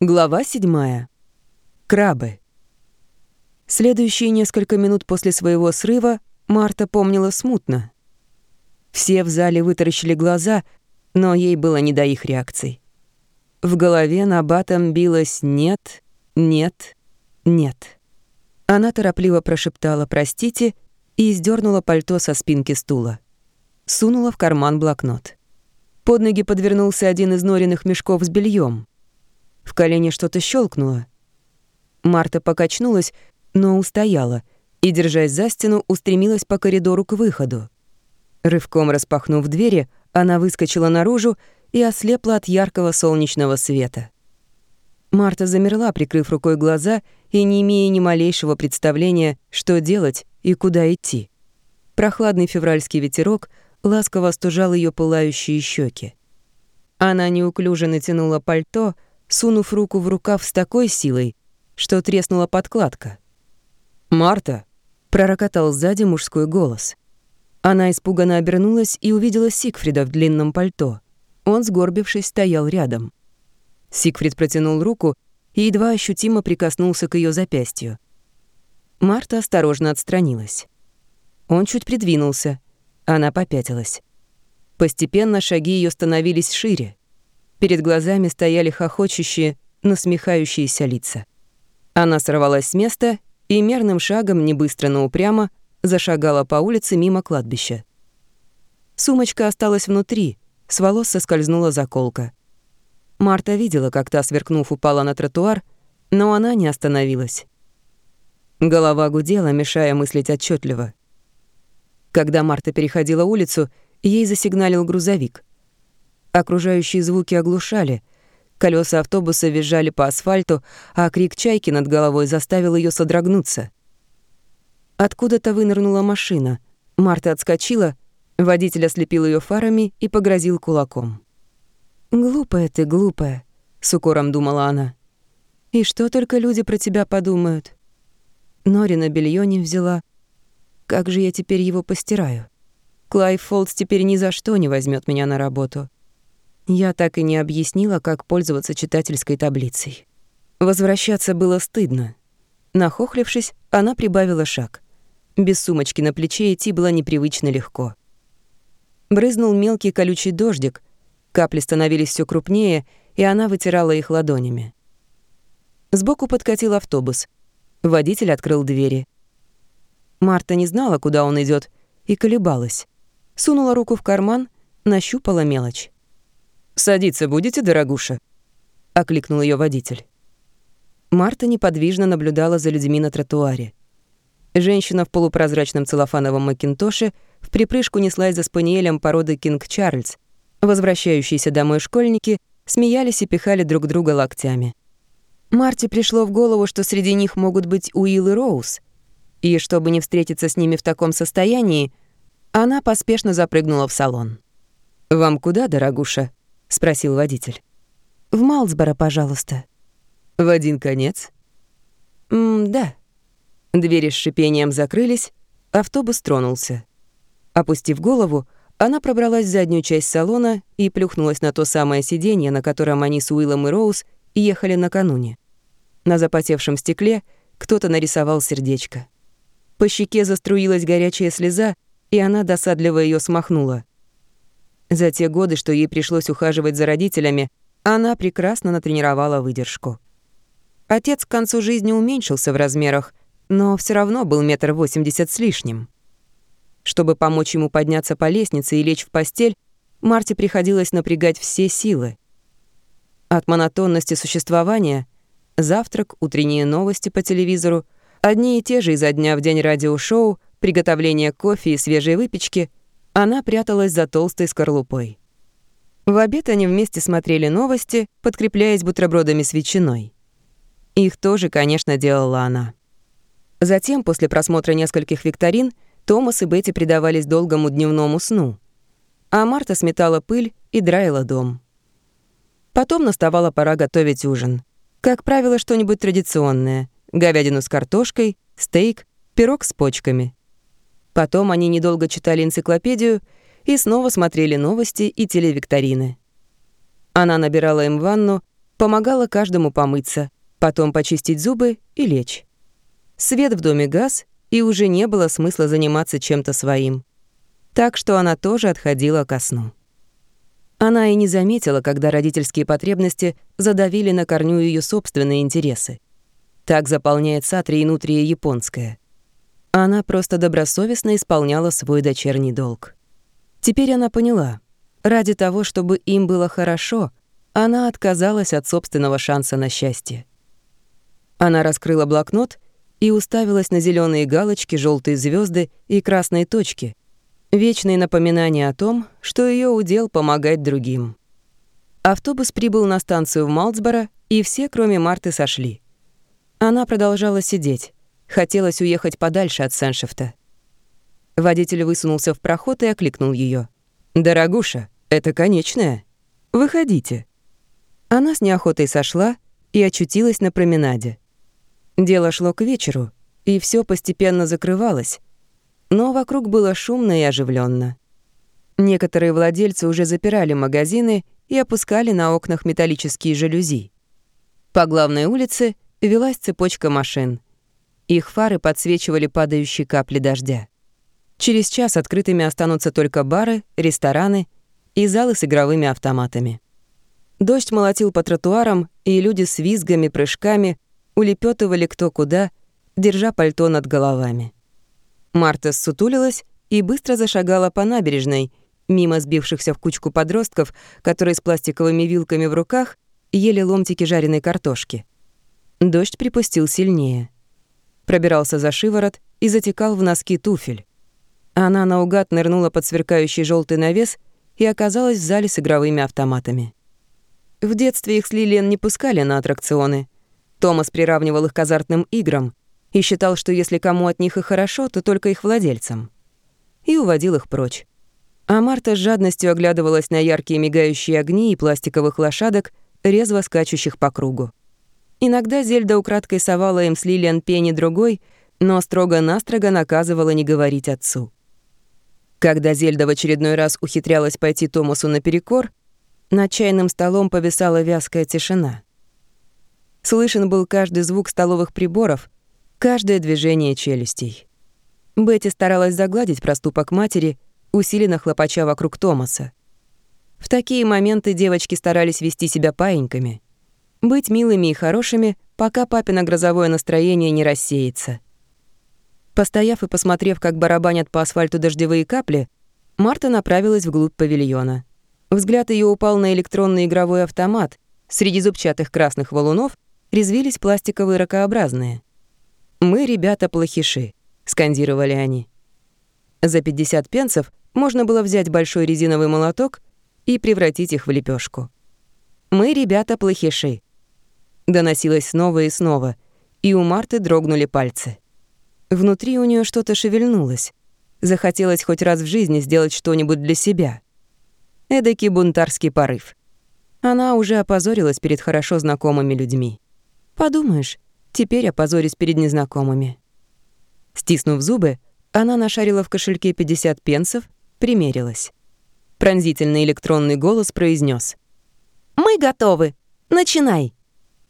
Глава 7. Крабы. Следующие несколько минут после своего срыва Марта помнила смутно. Все в зале вытаращили глаза, но ей было не до их реакций. В голове на батом билось «нет, нет, нет». Она торопливо прошептала «простите» и сдернула пальто со спинки стула. Сунула в карман блокнот. Под ноги подвернулся один из норенных мешков с бельем. В колене что-то щелкнуло. Марта покачнулась, но устояла и, держась за стену, устремилась по коридору к выходу. Рывком распахнув двери, она выскочила наружу и ослепла от яркого солнечного света. Марта замерла, прикрыв рукой глаза и не имея ни малейшего представления, что делать и куда идти. Прохладный февральский ветерок ласково остужал ее пылающие щеки. Она неуклюже натянула пальто, сунув руку в рукав с такой силой, что треснула подкладка. «Марта!» — пророкотал сзади мужской голос. Она испуганно обернулась и увидела Сигфрида в длинном пальто. Он, сгорбившись, стоял рядом. Сигфрид протянул руку и едва ощутимо прикоснулся к ее запястью. Марта осторожно отстранилась. Он чуть придвинулся. Она попятилась. Постепенно шаги ее становились шире. Перед глазами стояли хохочущие, насмехающиеся лица. Она сорвалась с места и мерным шагом, не быстро, но упрямо, зашагала по улице мимо кладбища. Сумочка осталась внутри, с волос соскользнула заколка. Марта видела, как та, сверкнув, упала на тротуар, но она не остановилась. Голова гудела, мешая мыслить отчетливо. Когда Марта переходила улицу, ей засигналил грузовик. Окружающие звуки оглушали. Колеса автобуса визжали по асфальту, а крик чайки над головой заставил ее содрогнуться. Откуда-то вынырнула машина. Марта отскочила, водитель ослепил ее фарами и погрозил кулаком. «Глупая ты, глупая», — с укором думала она. «И что только люди про тебя подумают?» Нори на белье не взяла. Как же я теперь его постираю? Клайв Фолдс теперь ни за что не возьмет меня на работу. Я так и не объяснила, как пользоваться читательской таблицей. Возвращаться было стыдно. Нахохлившись, она прибавила шаг. Без сумочки на плече идти было непривычно легко. Брызнул мелкий колючий дождик, капли становились все крупнее, и она вытирала их ладонями. Сбоку подкатил автобус. Водитель открыл двери. Марта не знала, куда он идет, и колебалась. Сунула руку в карман, нащупала мелочь. «Садиться будете, дорогуша?» — окликнул ее водитель. Марта неподвижно наблюдала за людьми на тротуаре. Женщина в полупрозрачном целлофановом макинтоше в припрыжку неслась за спаниелем породы Кинг Чарльз. Возвращающиеся домой школьники смеялись и пихали друг друга локтями. Марте пришло в голову, что среди них могут быть Уилл и Роуз. И чтобы не встретиться с ними в таком состоянии, она поспешно запрыгнула в салон. «Вам куда, дорогуша?» — спросил водитель. «В Малсборо, пожалуйста». «В один конец?» «М «Да». Двери с шипением закрылись, автобус тронулся. Опустив голову, она пробралась в заднюю часть салона и плюхнулась на то самое сиденье, на котором они с Уиллом и Роуз ехали накануне. На запотевшем стекле кто-то нарисовал сердечко. По щеке заструилась горячая слеза, и она досадливо ее смахнула. За те годы, что ей пришлось ухаживать за родителями, она прекрасно натренировала выдержку. Отец к концу жизни уменьшился в размерах, но все равно был метр восемьдесят с лишним. Чтобы помочь ему подняться по лестнице и лечь в постель, Марте приходилось напрягать все силы. От монотонности существования — завтрак, утренние новости по телевизору, одни и те же изо дня в день радиошоу, приготовление кофе и свежей выпечки — она пряталась за толстой скорлупой. В обед они вместе смотрели новости, подкрепляясь бутербродами с ветчиной. Их тоже, конечно, делала она. Затем, после просмотра нескольких викторин, Томас и Бетти предавались долгому дневному сну. А Марта сметала пыль и драила дом. Потом наставала пора готовить ужин. Как правило, что-нибудь традиционное. Говядину с картошкой, стейк, пирог с почками. Потом они недолго читали энциклопедию и снова смотрели новости и телевикторины. Она набирала им ванну, Помогала каждому помыться, потом почистить зубы и лечь. Свет в доме газ, и уже не было смысла заниматься чем-то своим. Так что она тоже отходила ко сну. Она и не заметила, когда родительские потребности задавили на корню ее собственные интересы. Так заполняет сатри и нутрия японская. Она просто добросовестно исполняла свой дочерний долг. Теперь она поняла, ради того, чтобы им было хорошо, она отказалась от собственного шанса на счастье. Она раскрыла блокнот и уставилась на зеленые галочки, желтые звезды и красные точки, вечные напоминания о том, что ее удел помогать другим. Автобус прибыл на станцию в Малцборо, и все, кроме Марты, сошли. Она продолжала сидеть. Хотелось уехать подальше от Сеншифта. Водитель высунулся в проход и окликнул ее: «Дорогуша, это конечная. Выходите». Она с неохотой сошла и очутилась на променаде. Дело шло к вечеру, и все постепенно закрывалось, но вокруг было шумно и оживленно. Некоторые владельцы уже запирали магазины и опускали на окнах металлические жалюзи. По главной улице велась цепочка машин. Их фары подсвечивали падающие капли дождя. Через час открытыми останутся только бары, рестораны и залы с игровыми автоматами. Дождь молотил по тротуарам, и люди с визгами, прыжками улепетывали кто куда, держа пальто над головами. Марта ссутулилась и быстро зашагала по набережной, мимо сбившихся в кучку подростков, которые с пластиковыми вилками в руках ели ломтики жареной картошки. Дождь припустил сильнее. Пробирался за шиворот и затекал в носки туфель. Она наугад нырнула под сверкающий желтый навес и оказалась в зале с игровыми автоматами. В детстве их с Лилиан не пускали на аттракционы — Томас приравнивал их к азартным играм и считал, что если кому от них и хорошо, то только их владельцам. И уводил их прочь. А Марта с жадностью оглядывалась на яркие мигающие огни и пластиковых лошадок, резво скачущих по кругу. Иногда Зельда украдкой совала им с Лилиан пени другой, но строго-настрого наказывала не говорить отцу. Когда Зельда в очередной раз ухитрялась пойти Томасу наперекор, над чайным столом повисала вязкая тишина. Слышен был каждый звук столовых приборов, каждое движение челюстей. Бетти старалась загладить проступок матери, усиленно хлопача вокруг Томаса. В такие моменты девочки старались вести себя паиньками, быть милыми и хорошими, пока папино грозовое настроение не рассеется. Постояв и посмотрев, как барабанят по асфальту дождевые капли, Марта направилась вглубь павильона. Взгляд ее упал на электронный игровой автомат среди зубчатых красных валунов — резвились пластиковые ракообразные. «Мы, ребята, плохиши», — скандировали они. За 50 пенсов можно было взять большой резиновый молоток и превратить их в лепешку. «Мы, ребята, плохиши», — доносилось снова и снова, и у Марты дрогнули пальцы. Внутри у нее что-то шевельнулось. Захотелось хоть раз в жизни сделать что-нибудь для себя. Эдакий бунтарский порыв. Она уже опозорилась перед хорошо знакомыми людьми. Подумаешь, теперь опозорюсь перед незнакомыми. Стиснув зубы, она нашарила в кошельке 50 пенсов, примерилась. Пронзительный электронный голос произнес: «Мы готовы! Начинай!»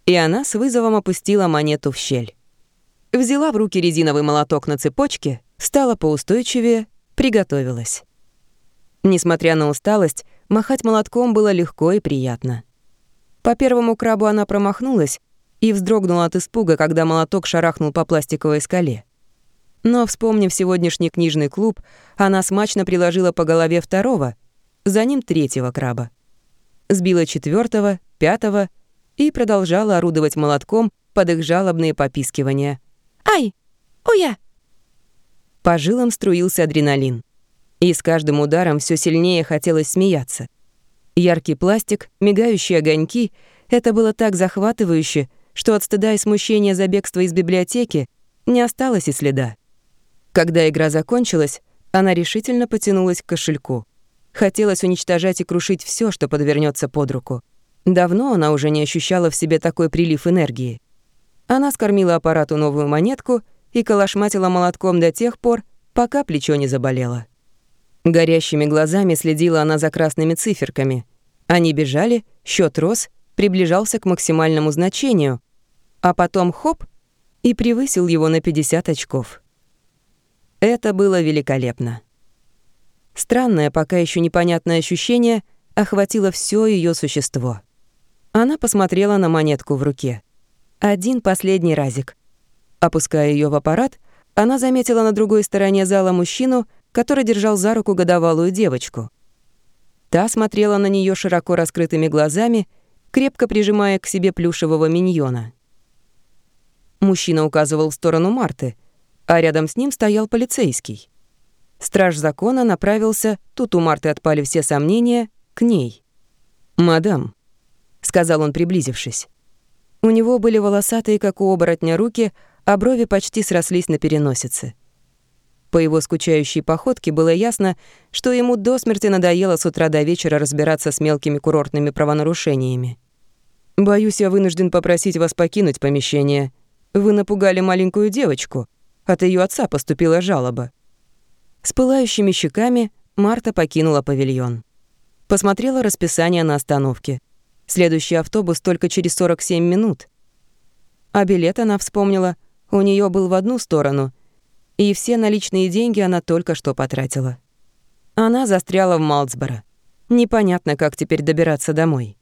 И она с вызовом опустила монету в щель. Взяла в руки резиновый молоток на цепочке, стала поустойчивее, приготовилась. Несмотря на усталость, махать молотком было легко и приятно. По первому крабу она промахнулась, и вздрогнула от испуга, когда молоток шарахнул по пластиковой скале. Но, вспомнив сегодняшний книжный клуб, она смачно приложила по голове второго, за ним третьего краба. Сбила четвертого, пятого и продолжала орудовать молотком под их жалобные попискивания. «Ай! Уя!» По жилам струился адреналин. И с каждым ударом все сильнее хотелось смеяться. Яркий пластик, мигающие огоньки — это было так захватывающе, что от стыда и смущения за бегство из библиотеки не осталось и следа. Когда игра закончилась, она решительно потянулась к кошельку. Хотелось уничтожать и крушить все, что подвернется под руку. Давно она уже не ощущала в себе такой прилив энергии. Она скормила аппарату новую монетку и калашматила молотком до тех пор, пока плечо не заболело. Горящими глазами следила она за красными циферками. Они бежали, счет рос, приближался к максимальному значению, а потом хоп и превысил его на 50 очков. Это было великолепно. Странное, пока еще непонятное ощущение охватило все ее существо. Она посмотрела на монетку в руке. Один последний разик. Опуская ее в аппарат, она заметила на другой стороне зала мужчину, который держал за руку годовалую девочку. Та смотрела на нее широко раскрытыми глазами, крепко прижимая к себе плюшевого миньона. Мужчина указывал в сторону Марты, а рядом с ним стоял полицейский. Страж закона направился, тут у Марты отпали все сомнения, к ней. «Мадам», — сказал он, приблизившись. У него были волосатые, как у оборотня, руки, а брови почти срослись на переносице. По его скучающей походке было ясно, что ему до смерти надоело с утра до вечера разбираться с мелкими курортными правонарушениями. «Боюсь, я вынужден попросить вас покинуть помещение. Вы напугали маленькую девочку. От ее отца поступила жалоба». С пылающими щеками Марта покинула павильон. Посмотрела расписание на остановке. Следующий автобус только через 47 минут. А билет она вспомнила, у нее был в одну сторону, и все наличные деньги она только что потратила. Она застряла в Малцборо. Непонятно, как теперь добираться домой.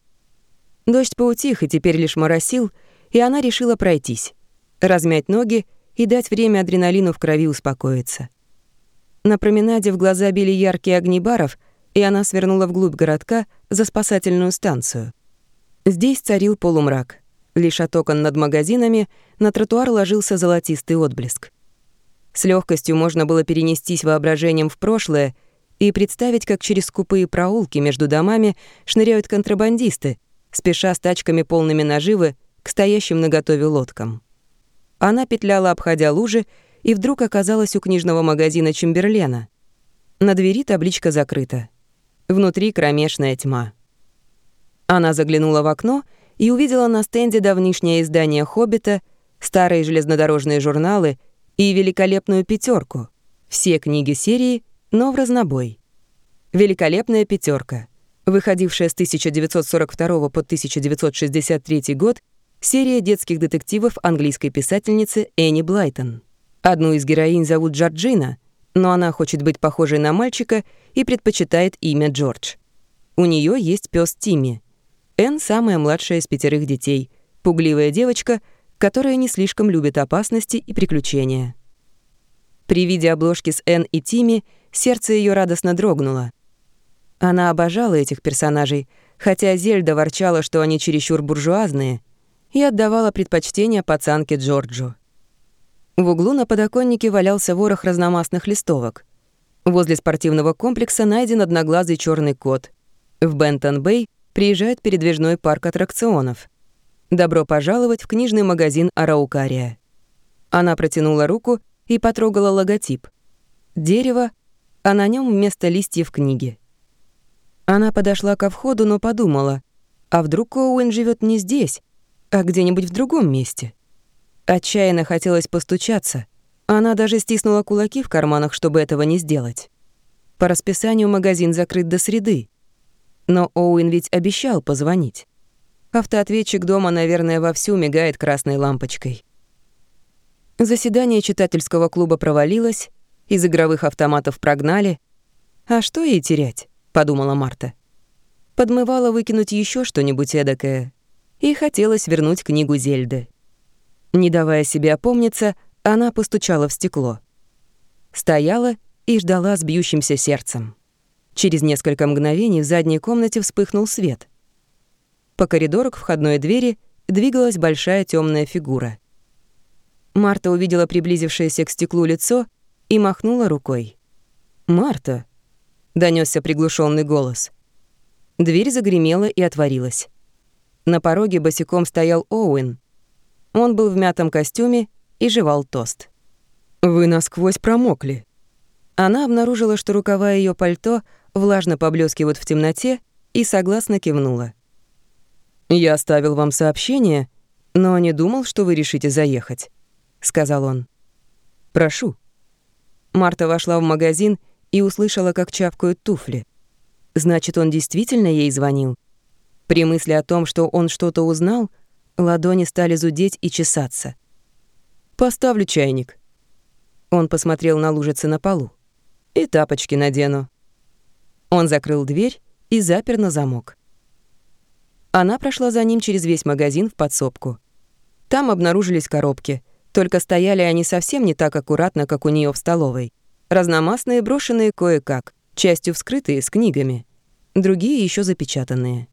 Дождь поутих и теперь лишь моросил, и она решила пройтись, размять ноги и дать время адреналину в крови успокоиться. На променаде в глаза били яркие огни баров, и она свернула вглубь городка за спасательную станцию. Здесь царил полумрак. Лишь от окон над магазинами на тротуар ложился золотистый отблеск. С легкостью можно было перенестись воображением в прошлое и представить, как через скупые проулки между домами шныряют контрабандисты, спеша с тачками полными наживы к стоящим наготове лодкам. Она петляла, обходя лужи, и вдруг оказалась у книжного магазина Чемберлена. На двери табличка закрыта. Внутри кромешная тьма. Она заглянула в окно и увидела на стенде давнишнее издание «Хоббита», старые железнодорожные журналы и великолепную пятерку. Все книги серии, но в разнобой. Великолепная пятерка, выходившая с 1942 по 1963 год, серия детских детективов английской писательницы Энни Блайтон. Одну из героинь зовут Джорджина, но она хочет быть похожей на мальчика и предпочитает имя Джордж. У нее есть пес Тимми. Энн самая младшая из пятерых детей, пугливая девочка, которая не слишком любит опасности и приключения. При виде обложки с Энн и Тимми сердце ее радостно дрогнуло. Она обожала этих персонажей, хотя Зельда ворчала, что они чересчур буржуазные, и отдавала предпочтение пацанке Джорджу. В углу на подоконнике валялся ворох разномастных листовок. Возле спортивного комплекса найден одноглазый черный кот. В Бентон-Бэй приезжает передвижной парк аттракционов. Добро пожаловать в книжный магазин «Араукария». Она протянула руку и потрогала логотип. Дерево, а на нем вместо листьев книги. Она подошла ко входу, но подумала, а вдруг Оуэн живет не здесь, а где-нибудь в другом месте. Отчаянно хотелось постучаться. Она даже стиснула кулаки в карманах, чтобы этого не сделать. По расписанию магазин закрыт до среды. Но Оуэн ведь обещал позвонить. Автоответчик дома, наверное, вовсю мигает красной лампочкой. Заседание читательского клуба провалилось, из игровых автоматов прогнали. «А что ей терять?» — подумала Марта. Подмывала выкинуть еще что-нибудь эдакое. И хотелось вернуть книгу Зельды. Не давая себе опомниться, она постучала в стекло. Стояла и ждала с бьющимся сердцем. Через несколько мгновений в задней комнате вспыхнул свет. По коридору к входной двери двигалась большая темная фигура. Марта увидела приблизившееся к стеклу лицо и махнула рукой. «Марта!» — донесся приглушенный голос. Дверь загремела и отворилась. На пороге босиком стоял Оуэн, он был в мятом костюме и жевал тост. «Вы насквозь промокли». Она обнаружила, что рукава ее пальто влажно поблескивают в темноте, и согласно кивнула. «Я оставил вам сообщение, но не думал, что вы решите заехать», — сказал он. «Прошу». Марта вошла в магазин и услышала, как чавкают туфли. Значит, он действительно ей звонил. При мысли о том, что он что-то узнал, ладони стали зудеть и чесаться. «Поставлю чайник». Он посмотрел на лужицы на полу. «И тапочки надену». Он закрыл дверь и запер на замок. Она прошла за ним через весь магазин в подсобку. Там обнаружились коробки, только стояли они совсем не так аккуратно, как у нее в столовой. Разномастные, брошенные кое-как, частью вскрытые с книгами, другие еще запечатанные.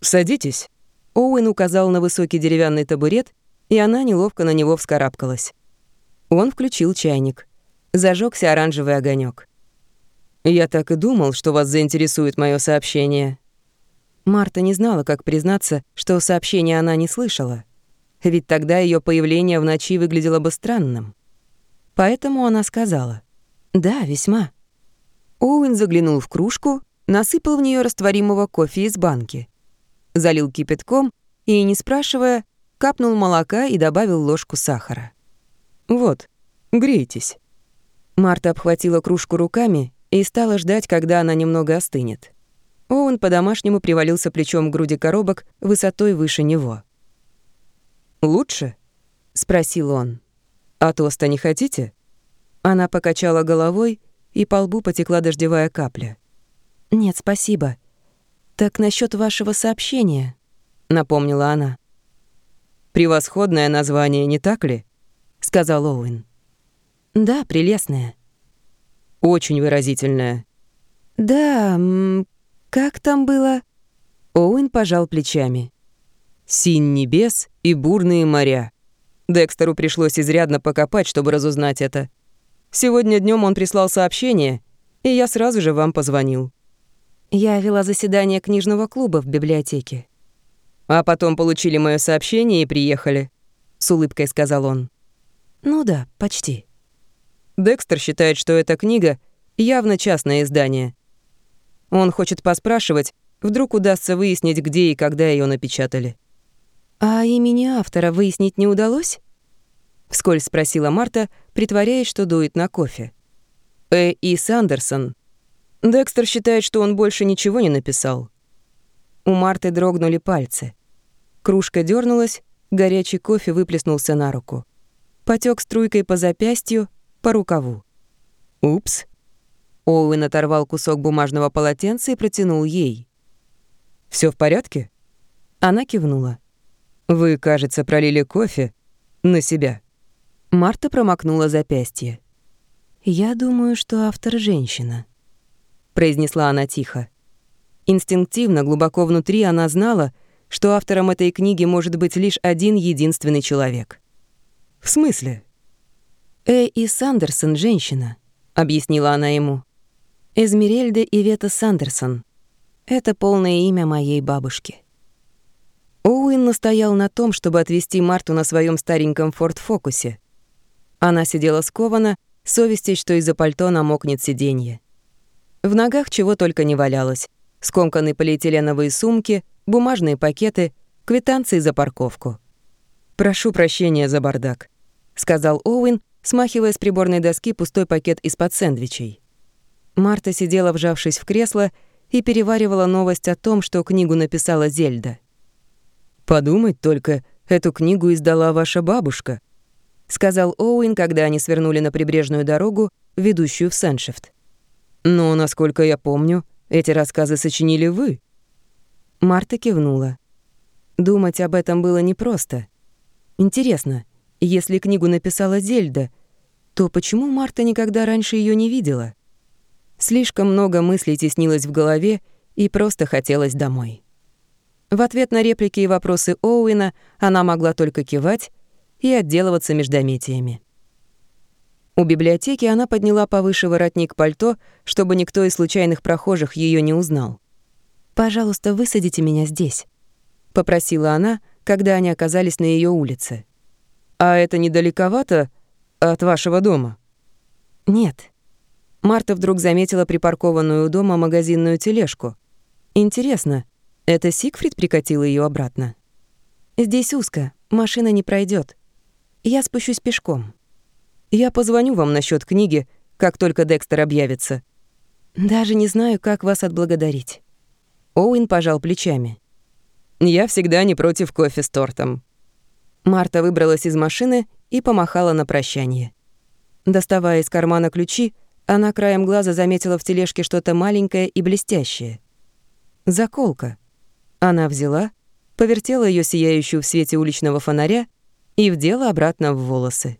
«Садитесь», — Оуэн указал на высокий деревянный табурет, и она неловко на него вскарабкалась. Он включил чайник. Зажегся оранжевый огонек. «Я так и думал, что вас заинтересует мое сообщение». Марта не знала, как признаться, что сообщение она не слышала. Ведь тогда ее появление в ночи выглядело бы странным. Поэтому она сказала «Да, весьма». Оуэн заглянул в кружку, насыпал в нее растворимого кофе из банки. Залил кипятком и, не спрашивая, капнул молока и добавил ложку сахара. «Вот, грейтесь». Марта обхватила кружку руками и стала ждать, когда она немного остынет. Оуэн по-домашнему привалился плечом к груди коробок высотой выше него. «Лучше?» — спросил он. «А тоста не хотите?» Она покачала головой, и по лбу потекла дождевая капля. «Нет, спасибо. Так насчет вашего сообщения», — напомнила она. «Превосходное название, не так ли?» — сказал Оуэн. «Да, прелестное». «Очень выразительное». «Да, как там было?» Оуэн пожал плечами. «Синь небес и бурные моря». Декстеру пришлось изрядно покопать, чтобы разузнать это. Сегодня днем он прислал сообщение, и я сразу же вам позвонил. Я вела заседание книжного клуба в библиотеке. А потом получили мое сообщение и приехали, с улыбкой сказал он. Ну да, почти. Декстер считает, что эта книга явно частное издание. Он хочет поспрашивать, вдруг удастся выяснить, где и когда ее напечатали. А имени автора выяснить не удалось? Вскользь спросила Марта, притворяясь, что дует на кофе. Э. И. Сандерсон. Декстер считает, что он больше ничего не написал. У Марты дрогнули пальцы. Кружка дернулась, горячий кофе выплеснулся на руку. Потек струйкой по запястью, по рукаву. «Упс». Оуэн оторвал кусок бумажного полотенца и протянул ей. Все в порядке?» Она кивнула. «Вы, кажется, пролили кофе на себя». Марта промокнула запястье. «Я думаю, что автор — женщина», — произнесла она тихо. Инстинктивно, глубоко внутри она знала, что автором этой книги может быть лишь один единственный человек. «В смысле?» «Э. и Сандерсон — женщина», — объяснила она ему. «Эзмерельда Ивета Сандерсон. Это полное имя моей бабушки». Оуэн настоял на том, чтобы отвезти Марту на своем стареньком форт-фокусе — она сидела скованно, совестей, что из-за пальто намокнет сиденье. В ногах чего только не валялось. Скомканные полиэтиленовые сумки, бумажные пакеты, квитанции за парковку. «Прошу прощения за бардак», — сказал Оуэн, смахивая с приборной доски пустой пакет из-под сэндвичей. Марта сидела, вжавшись в кресло, и переваривала новость о том, что книгу написала Зельда. «Подумать только, эту книгу издала ваша бабушка», — сказал Оуэн, когда они свернули на прибрежную дорогу, ведущую в Сэншефт. «Но, насколько я помню, эти рассказы сочинили вы». Марта кивнула. Думать об этом было непросто. Интересно, если книгу написала Зельда, то почему Марта никогда раньше ее не видела? Слишком много мыслей теснилось в голове, и просто хотелось домой. В ответ на реплики и вопросы Оуэна она могла только кивать и отделываться междометиями. У библиотеки она подняла повыше воротник пальто, чтобы никто из случайных прохожих ее не узнал. «Пожалуйста, высадите меня здесь», — попросила она, когда они оказались на ее улице. «А это недалековато от вашего дома?» «Нет». Марта вдруг заметила припаркованную у дома магазинную тележку. «Интересно, это Сигфрид прикатил ее обратно?» «Здесь узко, машина не пройдет. Я спущусь пешком. Я позвоню вам насчет книги, как только Декстер объявится. Даже не знаю, как вас отблагодарить. Оуэн пожал плечами. Я всегда не против кофе с тортом». Марта выбралась из машины и помахала на прощание. Доставая из кармана ключи, она краем глаза заметила в тележке что-то маленькое и блестящее. Заколка. Она взяла, повертела ее сияющую в свете уличного фонаря и вдела обратно в волосы.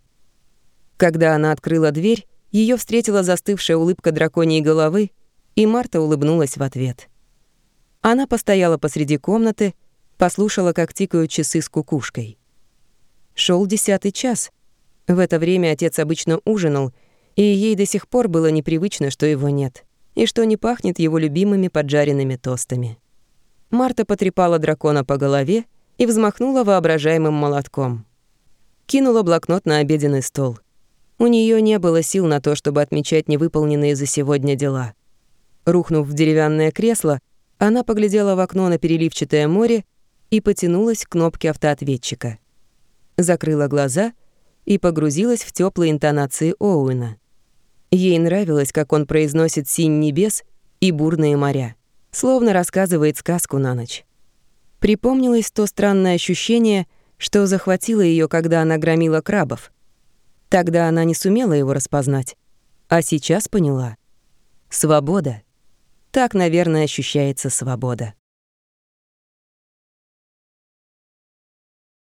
Когда она открыла дверь, ее встретила застывшая улыбка драконьей головы, и Марта улыбнулась в ответ. Она постояла посреди комнаты, послушала, как тикают часы с кукушкой. Шел десятый час. В это время отец обычно ужинал, и ей до сих пор было непривычно, что его нет, и что не пахнет его любимыми поджаренными тостами. Марта потрепала дракона по голове и взмахнула воображаемым молотком. Кинула блокнот на обеденный стол. У нее не было сил на то, чтобы отмечать невыполненные за сегодня дела. Рухнув в деревянное кресло, она поглядела в окно на переливчатое море и потянулась к кнопке автоответчика. Закрыла глаза и погрузилась в теплые интонации Оуэна. Ей нравилось, как он произносит «синь небес» и «бурные моря» словно рассказывает сказку на ночь. Припомнилось то странное ощущение, что захватило ее, когда она громила крабов. Тогда она не сумела его распознать, а сейчас поняла. Свобода. Так, наверное, ощущается свобода.